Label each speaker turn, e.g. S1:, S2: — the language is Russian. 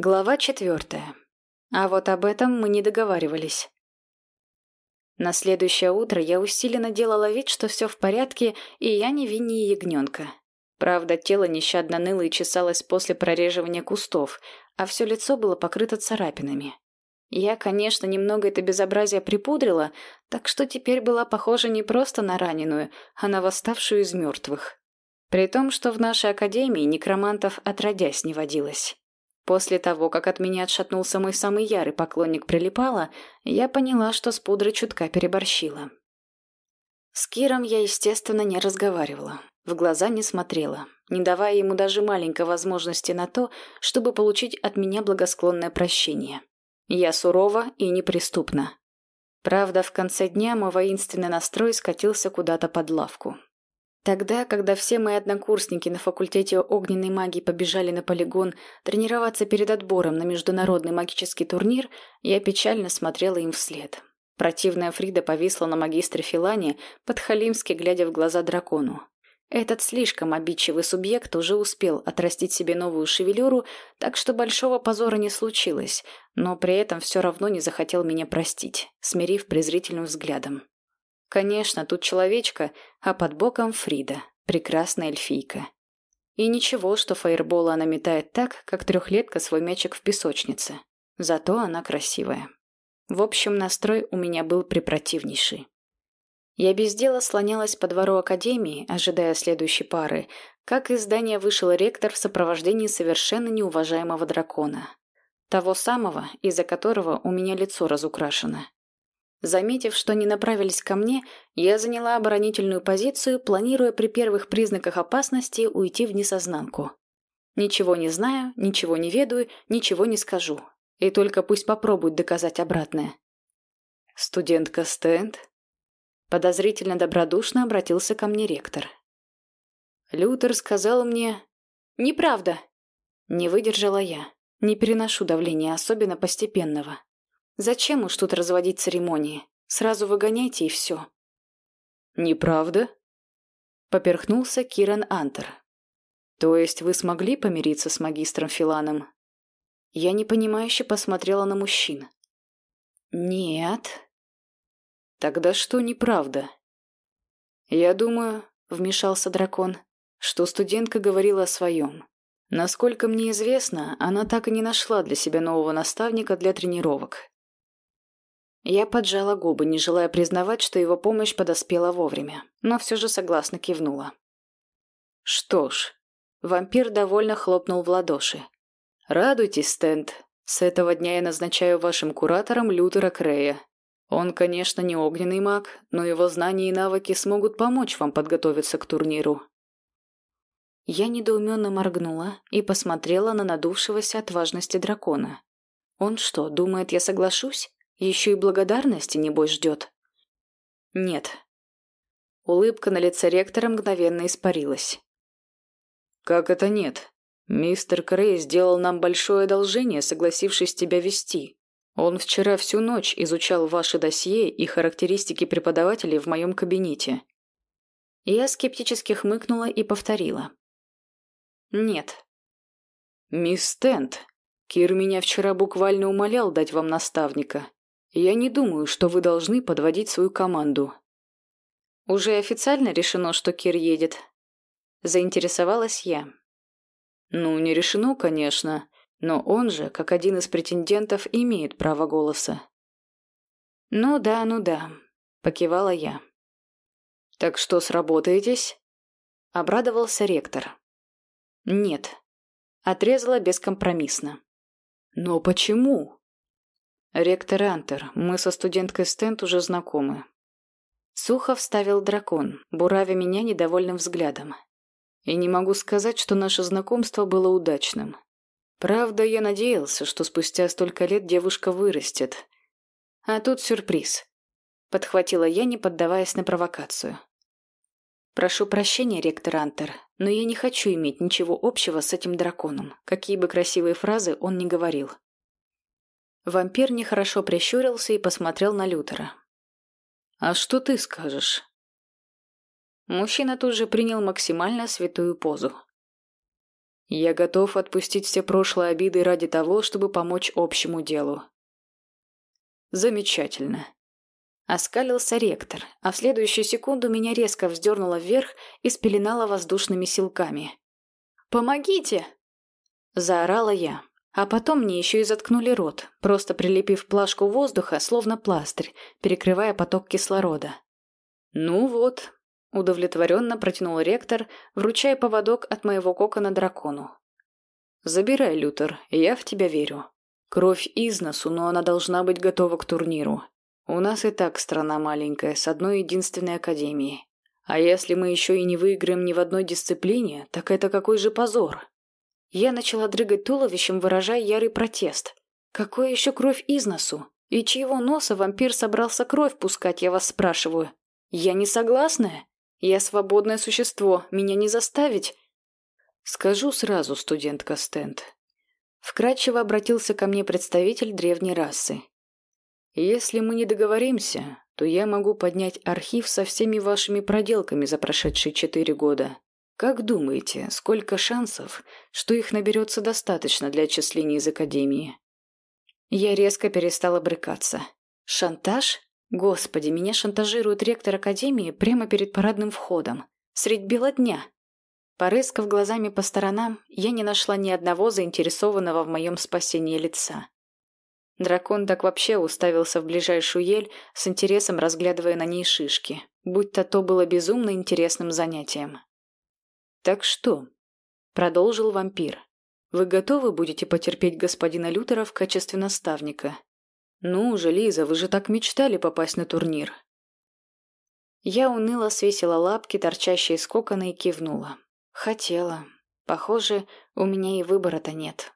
S1: Глава четвертая. А вот об этом мы не договаривались. На следующее утро я усиленно делала вид, что все в порядке, и я не виннее ягненка. Правда, тело нещадно ныло и чесалось после прореживания кустов, а все лицо было покрыто царапинами. Я, конечно, немного это безобразие припудрила, так что теперь была похожа не просто на раненую, а на восставшую из мертвых. При том, что в нашей академии некромантов отродясь не водилось. После того, как от меня отшатнулся мой самый ярый поклонник Прилипала, я поняла, что с пудрой чутка переборщила. С Киром я, естественно, не разговаривала, в глаза не смотрела, не давая ему даже маленькой возможности на то, чтобы получить от меня благосклонное прощение. Я сурова и неприступна. Правда, в конце дня мой воинственный настрой скатился куда-то под лавку. Тогда, когда все мои однокурсники на факультете огненной магии побежали на полигон тренироваться перед отбором на международный магический турнир, я печально смотрела им вслед. Противная Фрида повисла на магистре Филане, подхалимски глядя в глаза дракону. Этот слишком обидчивый субъект уже успел отрастить себе новую шевелюру, так что большого позора не случилось, но при этом все равно не захотел меня простить, смирив презрительным взглядом. Конечно, тут человечка, а под боком Фрида, прекрасная эльфийка. И ничего, что фаербола она метает так, как трехлетка свой мячик в песочнице. Зато она красивая. В общем, настрой у меня был препротивнейший. Я без дела слонялась по двору академии, ожидая следующей пары, как из здания вышел ректор в сопровождении совершенно неуважаемого дракона. Того самого, из-за которого у меня лицо разукрашено. Заметив, что они направились ко мне, я заняла оборонительную позицию, планируя при первых признаках опасности уйти в несознанку. Ничего не знаю, ничего не ведаю, ничего не скажу. И только пусть попробуют доказать обратное. «Студентка Стэнд?» Подозрительно добродушно обратился ко мне ректор. Лютер сказал мне... «Неправда!» Не выдержала я. Не переношу давления, особенно постепенного. Зачем уж тут разводить церемонии? Сразу выгоняйте и все. Неправда? Поперхнулся Киран Антер. То есть вы смогли помириться с магистром Филаном? Я непонимающе посмотрела на мужчин. Нет. Тогда что неправда? Я думаю, вмешался дракон, что студентка говорила о своем. Насколько мне известно, она так и не нашла для себя нового наставника для тренировок. Я поджала губы, не желая признавать, что его помощь подоспела вовремя, но все же согласно кивнула. «Что ж...» Вампир довольно хлопнул в ладоши. «Радуйтесь, Стэнд. С этого дня я назначаю вашим куратором Лютера Крея. Он, конечно, не огненный маг, но его знания и навыки смогут помочь вам подготовиться к турниру». Я недоуменно моргнула и посмотрела на надувшегося от важности дракона. «Он что, думает, я соглашусь?» Еще и благодарности, небось, ждет. Нет. Улыбка на лице ректора мгновенно испарилась. «Как это нет? Мистер Крей сделал нам большое одолжение, согласившись тебя вести. Он вчера всю ночь изучал ваши досье и характеристики преподавателей в моем кабинете». Я скептически хмыкнула и повторила. «Нет». «Мисс Стент, Кир меня вчера буквально умолял дать вам наставника. Я не думаю, что вы должны подводить свою команду. Уже официально решено, что Кир едет. Заинтересовалась я. Ну, не решено, конечно, но он же, как один из претендентов, имеет право голоса. Ну да, ну да, покивала я. Так что, сработаетесь? Обрадовался ректор. Нет. Отрезала бескомпромиссно. Но почему? «Ректор Антер, мы со студенткой Стент уже знакомы». Сухо вставил дракон, буравя меня недовольным взглядом. И не могу сказать, что наше знакомство было удачным. Правда, я надеялся, что спустя столько лет девушка вырастет. А тут сюрприз. Подхватила я, не поддаваясь на провокацию. Прошу прощения, ректор Антер, но я не хочу иметь ничего общего с этим драконом, какие бы красивые фразы он ни говорил. Вампир нехорошо прищурился и посмотрел на Лютера. «А что ты скажешь?» Мужчина тут же принял максимально святую позу. Я готов отпустить все прошлые обиды ради того, чтобы помочь общему делу. Замечательно. Оскалился ректор, а в следующую секунду меня резко вздернуло вверх и спеленало воздушными силками. «Помогите!» Заорала я, а потом мне еще и заткнули рот, просто прилепив плашку воздуха, словно пластырь, перекрывая поток кислорода. «Ну вот», — удовлетворенно протянул ректор, вручая поводок от моего кокона дракону. «Забирай, Лютер, я в тебя верю. Кровь из носу, но она должна быть готова к турниру. У нас и так страна маленькая, с одной единственной академией. А если мы еще и не выиграем ни в одной дисциплине, так это какой же позор?» Я начала дрыгать туловищем, выражая ярый протест. «Какой еще кровь из носу? И чьего носа вампир собрался кровь пускать, я вас спрашиваю? Я не согласная. Я свободное существо, меня не заставить». «Скажу сразу, студентка Стенд». Вкратчиво обратился ко мне представитель древней расы. «Если мы не договоримся, то я могу поднять архив со всеми вашими проделками за прошедшие четыре года. Как думаете, сколько шансов, что их наберется достаточно для отчисления из Академии? Я резко перестала брыкаться. Шантаж? Господи, меня шантажирует ректор Академии прямо перед парадным входом. Средь бела дня. Порыскав глазами по сторонам, я не нашла ни одного заинтересованного в моем спасении лица. Дракон так вообще уставился в ближайшую ель, с интересом разглядывая на ней шишки, будь-то то было безумно интересным занятием. «Так что?» — продолжил вампир. «Вы готовы будете потерпеть господина Лютера в качестве наставника? Ну же, Лиза, вы же так мечтали попасть на турнир». Я уныло свесила лапки, торчащие из кокона, и кивнула. «Хотела. Похоже, у меня и выбора-то нет».